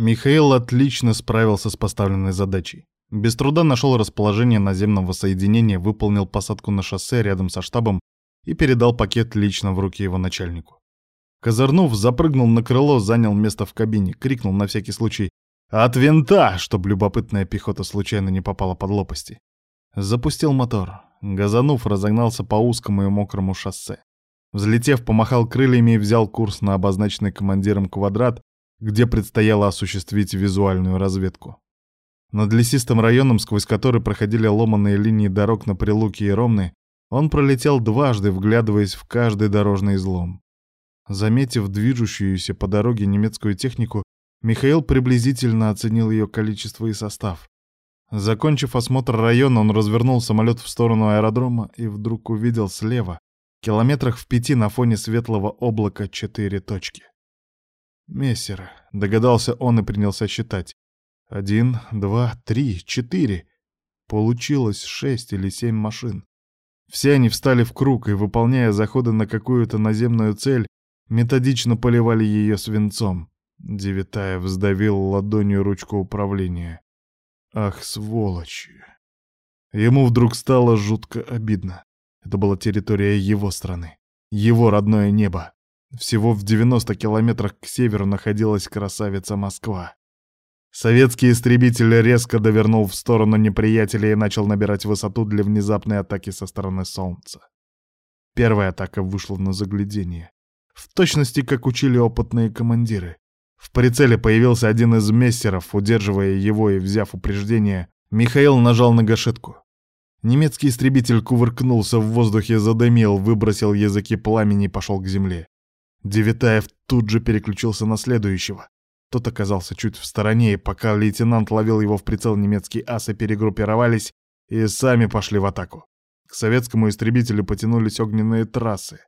Михаил отлично справился с поставленной задачей. Без труда нашел расположение наземного соединения, выполнил посадку на шоссе рядом со штабом и передал пакет лично в руки его начальнику. Козырнув, запрыгнул на крыло, занял место в кабине, крикнул на всякий случай «От винта!», чтобы любопытная пехота случайно не попала под лопасти. Запустил мотор. Газанув, разогнался по узкому и мокрому шоссе. Взлетев, помахал крыльями и взял курс на обозначенный командиром квадрат, где предстояло осуществить визуальную разведку. Над лесистым районом, сквозь который проходили ломаные линии дорог на Прилуке и Ромны, он пролетел дважды, вглядываясь в каждый дорожный излом. Заметив движущуюся по дороге немецкую технику, Михаил приблизительно оценил ее количество и состав. Закончив осмотр района, он развернул самолет в сторону аэродрома и вдруг увидел слева, километрах в пяти на фоне светлого облака, четыре точки. Мессеры, догадался он и принялся считать. Один, два, три, четыре. Получилось шесть или семь машин. Все они встали в круг и, выполняя заходы на какую-то наземную цель, методично поливали ее свинцом. Девятаев сдавил ладонью ручку управления. Ах, сволочи! Ему вдруг стало жутко обидно. Это была территория его страны, его родное небо. Всего в 90 километрах к северу находилась красавица Москва. Советский истребитель резко довернул в сторону неприятеля и начал набирать высоту для внезапной атаки со стороны Солнца. Первая атака вышла на заглядение. В точности, как учили опытные командиры. В прицеле появился один из мессеров, удерживая его и взяв упреждение, Михаил нажал на гашетку. Немецкий истребитель кувыркнулся в воздухе, задымил, выбросил языки пламени и пошел к земле. Девятаев тут же переключился на следующего. Тот оказался чуть в стороне, и пока лейтенант ловил его в прицел, немецкие асы перегруппировались и сами пошли в атаку. К советскому истребителю потянулись огненные трассы.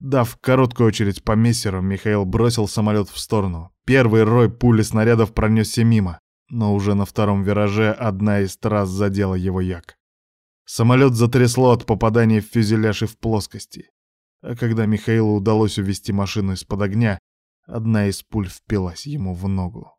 Дав короткую очередь по мессеру, Михаил бросил самолет в сторону. Первый рой пули снарядов пронесся мимо, но уже на втором вираже одна из трасс задела его як. Самолет затрясло от попадания в фюзеляж и в плоскости. А когда Михаилу удалось увести машину из-под огня, Одна из пуль впилась ему в ногу.